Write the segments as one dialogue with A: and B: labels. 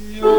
A: Jakąż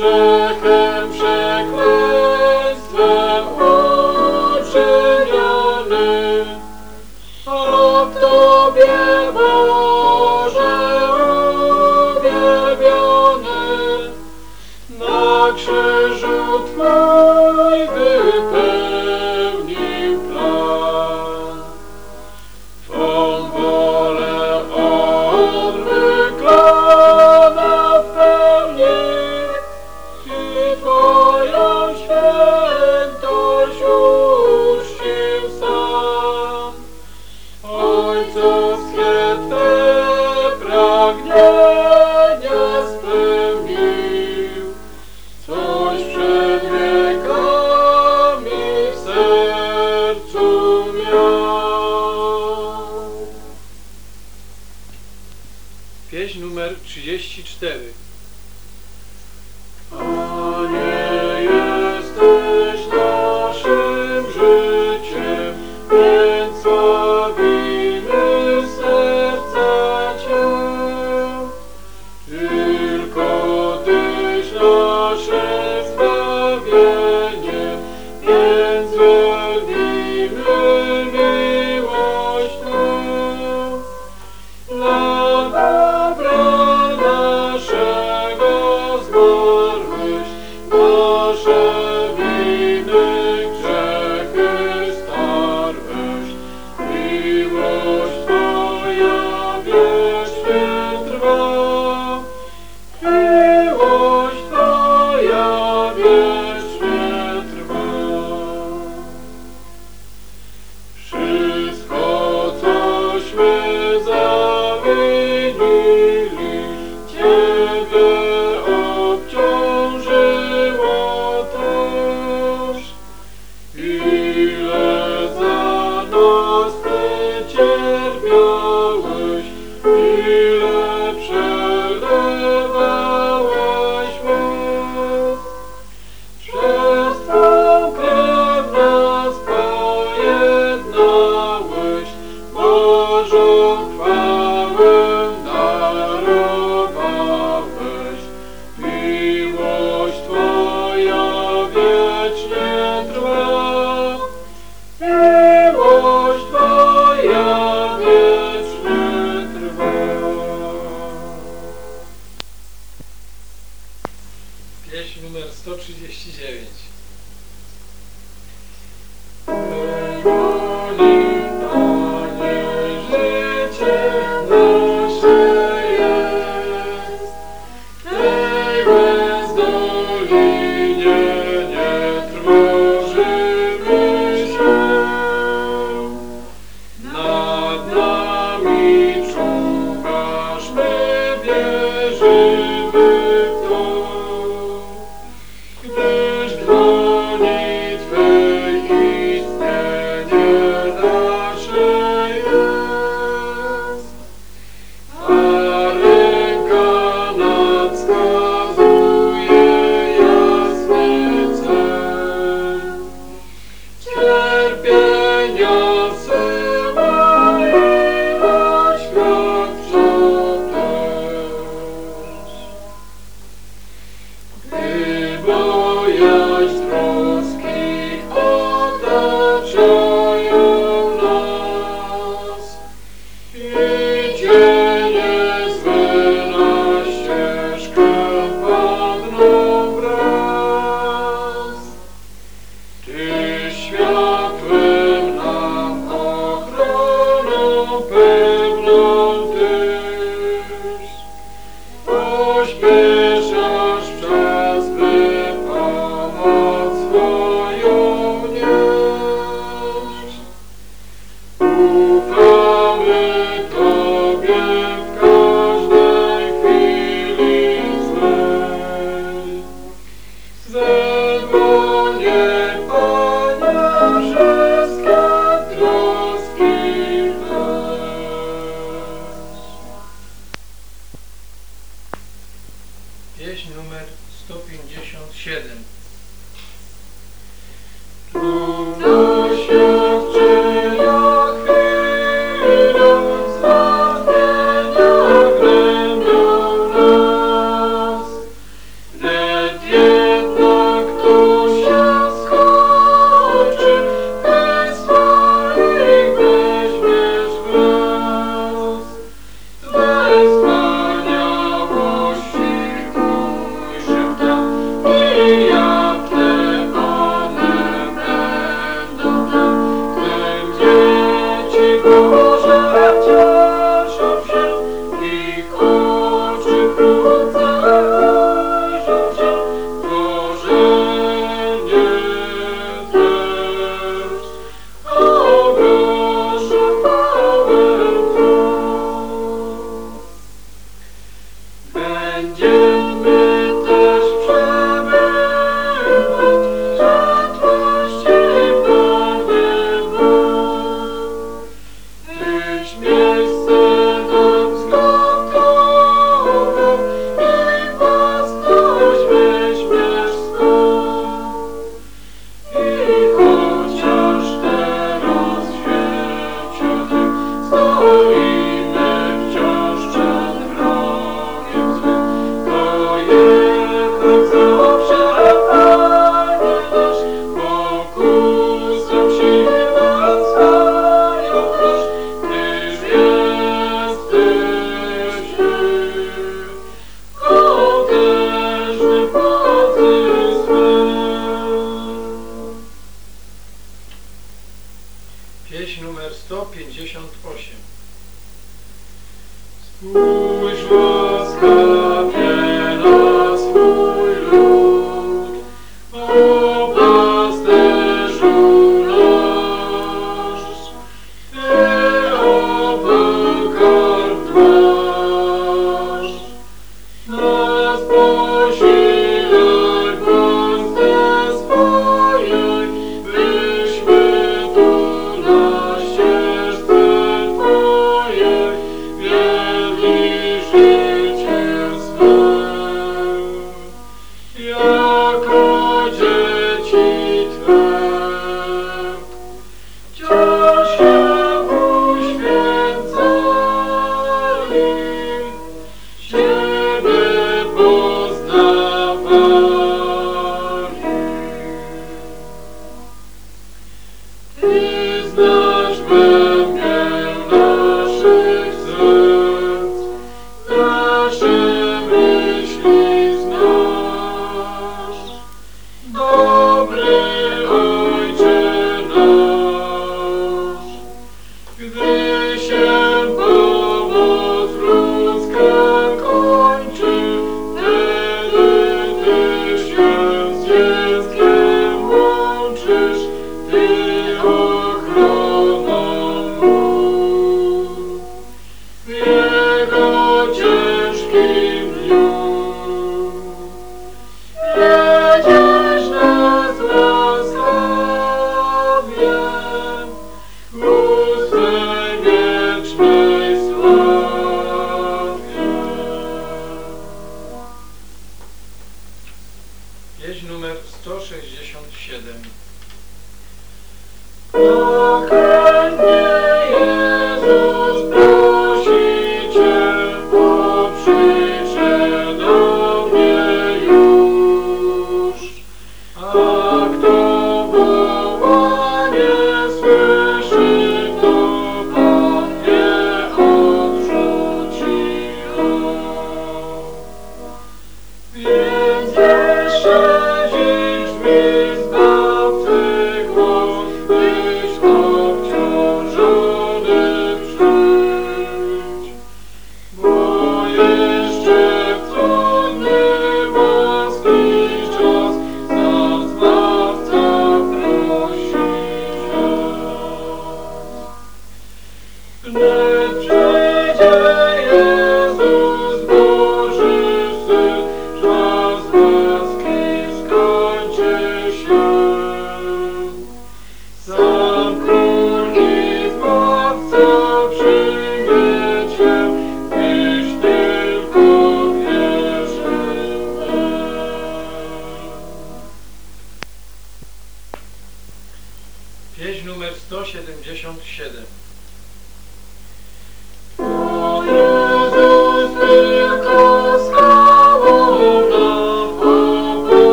A: Jesus. Panie,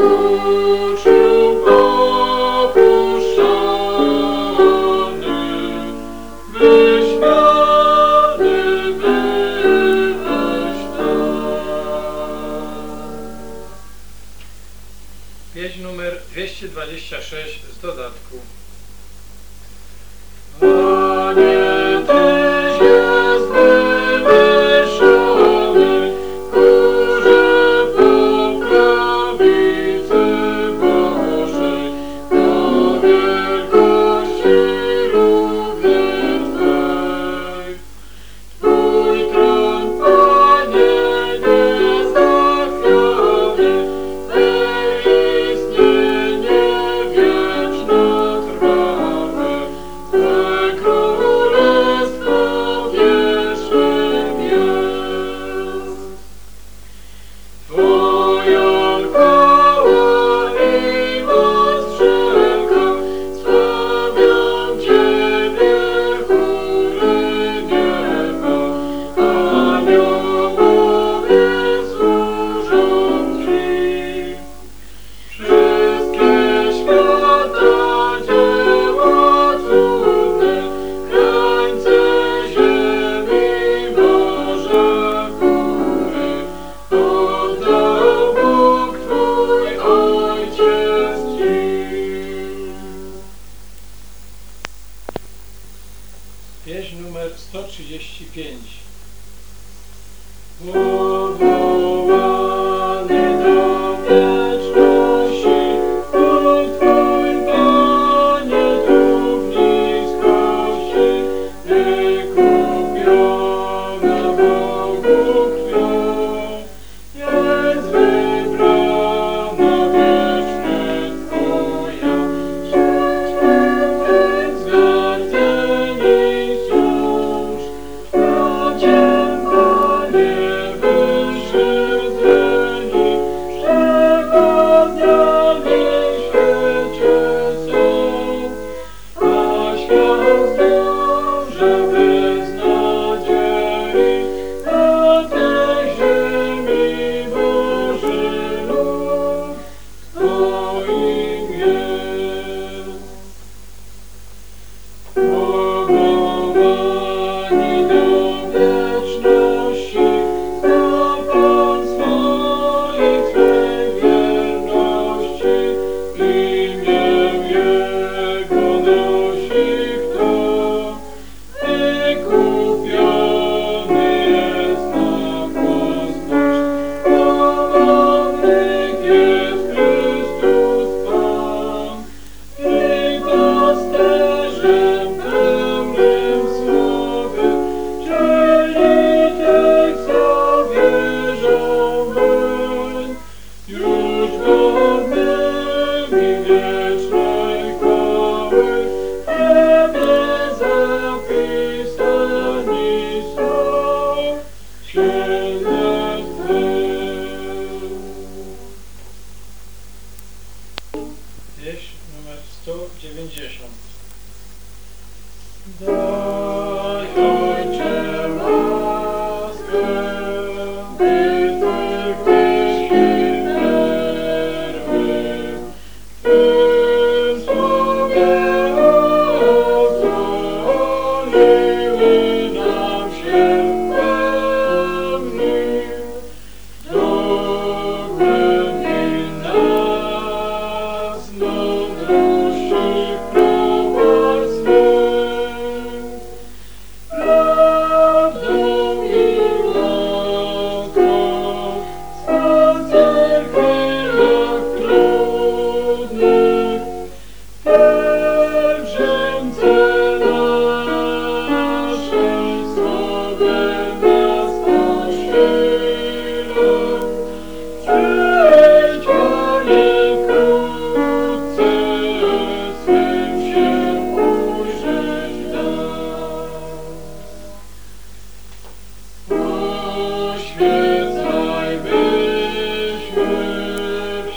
A: Przed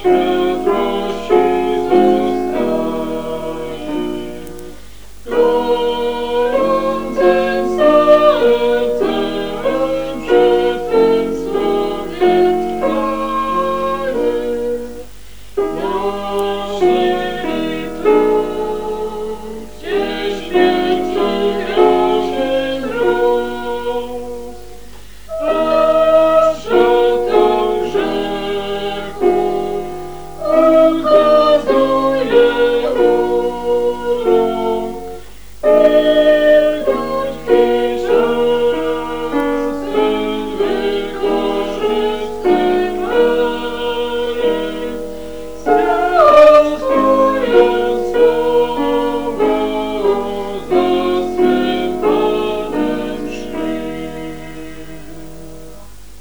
A: Christmas.